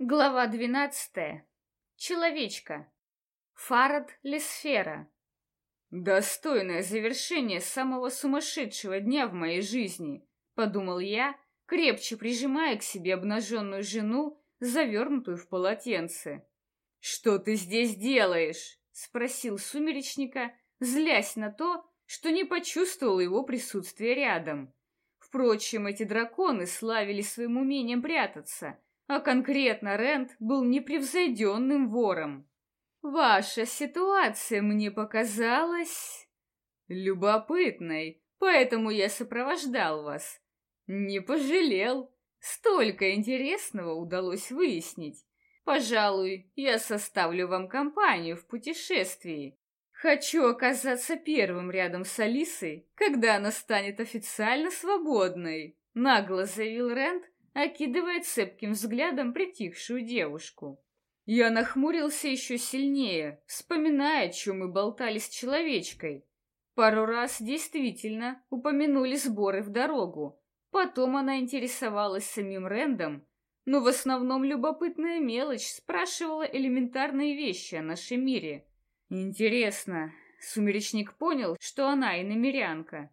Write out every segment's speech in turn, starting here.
Глава двенадцатая. Человечка. Фарад Лесфера. Достойное завершение самого сумасшедшего дня в моей жизни, подумал я, крепче прижимая к себе обнаженную жену, завернутую в полотенце. Что ты здесь делаешь? спросил сумеречника, злясь на то, что не почувствовал его присутствия рядом. Впрочем, эти драконы славили своим умением прятаться — а конкретно Рент был непревзойденным вором. Ваша ситуация мне показалась любопытной, поэтому я сопровождал вас. Не пожалел. Столько интересного удалось выяснить. Пожалуй, я составлю вам компанию в путешествии. Хочу оказаться первым рядом с Алисой, когда она станет официально свободной, нагло заявил Рент, окидывая цепким взглядом притихшую девушку. Я нахмурился еще сильнее, вспоминая, о чем мы болтали с человечкой. Пару раз действительно упомянули сборы в дорогу. Потом она интересовалась самим Рэндом, но в основном любопытная мелочь спрашивала элементарные вещи о нашем мире. Интересно, сумеречник понял, что она иномерянка.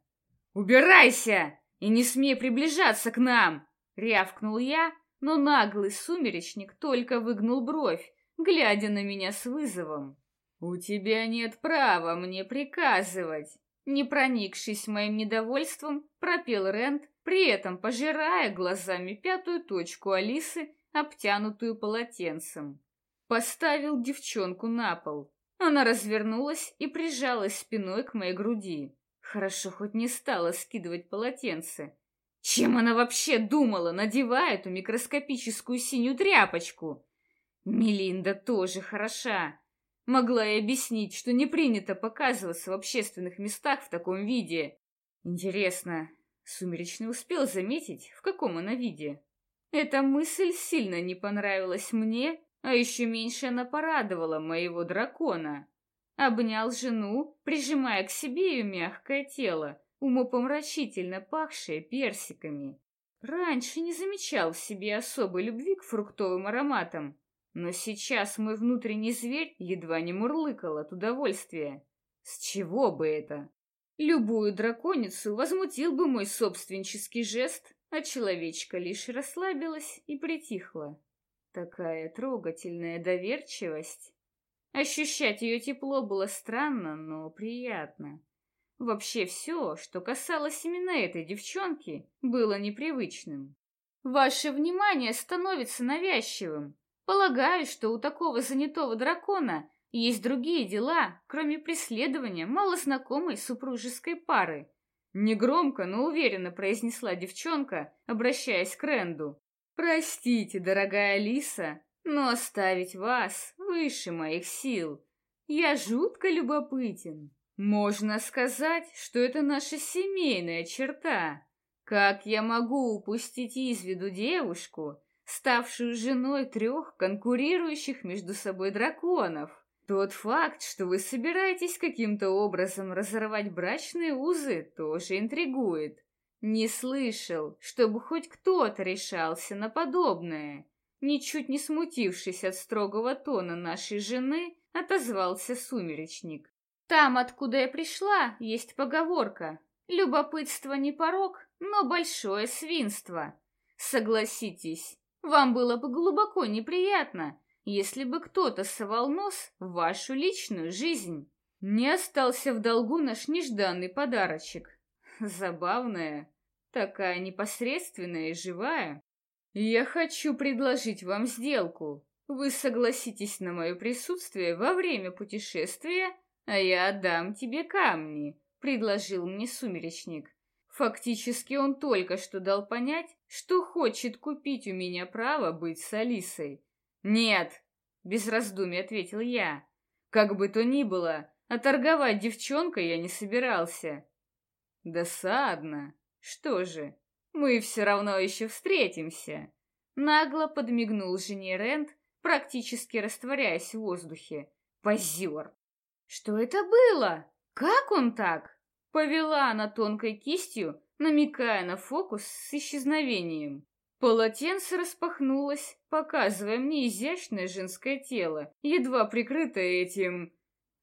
«Убирайся и не смей приближаться к нам!» Рявкнул я, но наглый сумеречник только выгнул бровь, глядя на меня с вызовом. «У тебя нет права мне приказывать!» Не проникшись моим недовольством, пропел Рент, при этом пожирая глазами пятую точку Алисы, обтянутую полотенцем. Поставил девчонку на пол. Она развернулась и прижалась спиной к моей груди. Хорошо хоть не стала скидывать полотенце. Чем она вообще думала, надевая эту микроскопическую синюю тряпочку? Мелинда тоже хороша. Могла и объяснить, что не принято показываться в общественных местах в таком виде. Интересно, Сумеречный успел заметить, в каком она виде? Эта мысль сильно не понравилась мне, а еще меньше она порадовала моего дракона. Обнял жену, прижимая к себе ее мягкое тело, умопомрачительно пахшее персиками. Раньше не замечал в себе особой любви к фруктовым ароматам, но сейчас мой внутренний зверь едва не мурлыкал от удовольствия. С чего бы это? Любую драконицу возмутил бы мой собственнический жест, а человечка лишь расслабилась и притихла. Такая трогательная доверчивость. Ощущать ее тепло было странно, но приятно. Вообще все, что касалось именно этой девчонки, было непривычным. Ваше внимание становится навязчивым. Полагаю, что у такого занятого дракона есть другие дела, кроме преследования малознакомой супружеской пары. Негромко, но уверенно произнесла девчонка, обращаясь к Ренду. «Простите, дорогая Алиса, но оставить вас выше моих сил. Я жутко любопытен». Можно сказать, что это наша семейная черта. Как я могу упустить из виду девушку, ставшую женой трех конкурирующих между собой драконов? Тот факт, что вы собираетесь каким-то образом разорвать брачные узы, тоже интригует. Не слышал, чтобы хоть кто-то решался на подобное. Ничуть не смутившись от строгого тона нашей жены, отозвался сумеречник. Там, откуда я пришла, есть поговорка. Любопытство не порог, но большое свинство. Согласитесь, вам было бы глубоко неприятно, если бы кто-то совал нос в вашу личную жизнь. Не остался в долгу наш нежданный подарочек. Забавная, такая непосредственная и живая. Я хочу предложить вам сделку. Вы согласитесь на мое присутствие во время путешествия «А я отдам тебе камни», — предложил мне сумеречник. Фактически он только что дал понять, что хочет купить у меня право быть с Алисой. «Нет», — без раздумий ответил я. «Как бы то ни было, а торговать девчонкой я не собирался». «Досадно. Что же, мы все равно еще встретимся». Нагло подмигнул жене Рент, практически растворяясь в воздухе. Позер. Что это было? Как он так? Повела она тонкой кистью, намекая на фокус с исчезновением. Полотенце распахнулось, показывая мне изящное женское тело, едва прикрытое этим...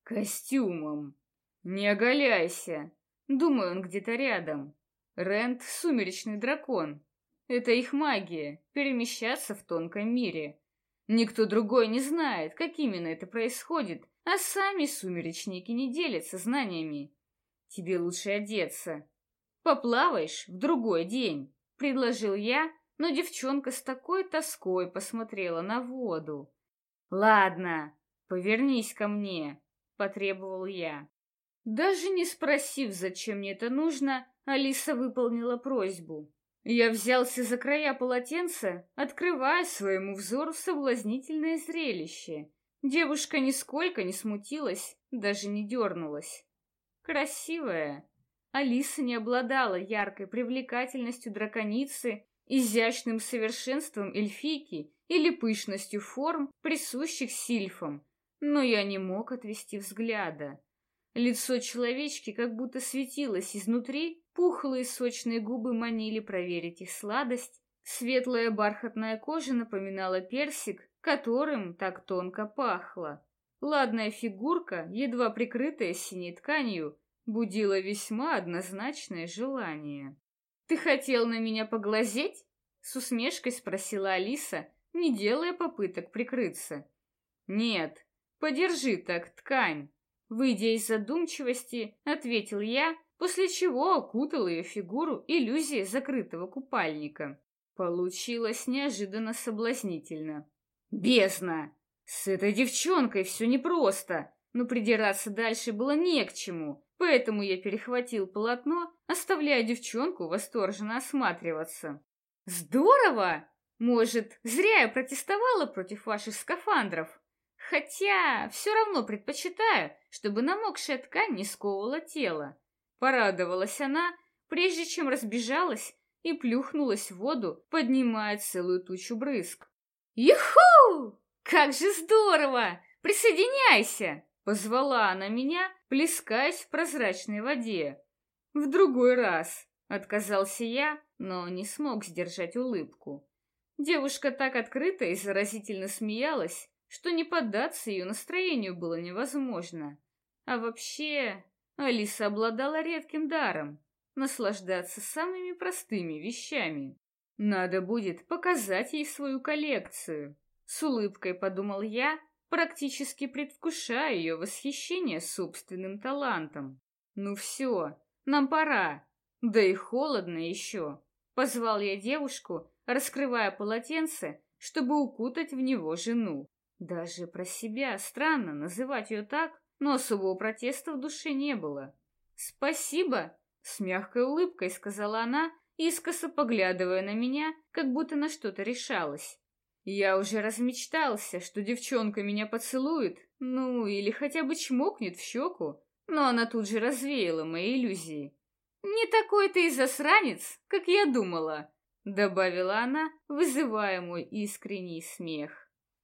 костюмом. «Не оголяйся!» Думаю, он где-то рядом. Рент — сумеречный дракон. Это их магия — перемещаться в тонком мире. Никто другой не знает, как именно это происходит, а сами сумеречники не делятся знаниями. Тебе лучше одеться. Поплаваешь в другой день, — предложил я, но девчонка с такой тоской посмотрела на воду. «Ладно, повернись ко мне», — потребовал я. Даже не спросив, зачем мне это нужно, Алиса выполнила просьбу. Я взялся за края полотенца, открывая своему взору соблазнительное зрелище. Девушка нисколько не смутилась, даже не дернулась. Красивая. Алиса не обладала яркой привлекательностью драконицы, изящным совершенством эльфийки или пышностью форм, присущих сильфам, но я не мог отвести взгляда. Лицо человечки как будто светилось изнутри, пухлые сочные губы манили проверить их сладость, светлая бархатная кожа напоминала персик, которым так тонко пахло. Ладная фигурка, едва прикрытая синей тканью, будила весьма однозначное желание. «Ты хотел на меня поглазеть?» — с усмешкой спросила Алиса, не делая попыток прикрыться. «Нет, подержи так ткань», Выйдя из задумчивости, ответил я, после чего окутал ее фигуру иллюзией закрытого купальника. Получилось неожиданно соблазнительно. Бездна! С этой девчонкой все непросто, но придираться дальше было не к чему, поэтому я перехватил полотно, оставляя девчонку восторженно осматриваться. «Здорово! Может, зря я протестовала против ваших скафандров?» Хотя все равно предпочитаю, чтобы намокшая ткань не сковывала тело. Порадовалась она, прежде чем разбежалась и плюхнулась в воду, поднимая целую тучу брызг. «Юху! Как же здорово! Присоединяйся!» Позвала она меня, плескаясь в прозрачной воде. «В другой раз!» — отказался я, но не смог сдержать улыбку. Девушка так открыто и заразительно смеялась, что не поддаться ее настроению было невозможно. А вообще, Алиса обладала редким даром наслаждаться самыми простыми вещами. Надо будет показать ей свою коллекцию. С улыбкой подумал я, практически предвкушая ее восхищение собственным талантом. Ну все, нам пора. Да и холодно еще. Позвал я девушку, раскрывая полотенце, чтобы укутать в него жену. Даже про себя странно называть ее так, но особого протеста в душе не было. «Спасибо!» — с мягкой улыбкой сказала она, искоса поглядывая на меня, как будто на что-то решалась. Я уже размечтался, что девчонка меня поцелует, ну, или хотя бы чмокнет в щеку, но она тут же развеяла мои иллюзии. «Не такой ты и засранец, как я думала», — добавила она, вызывая мой искренний смех.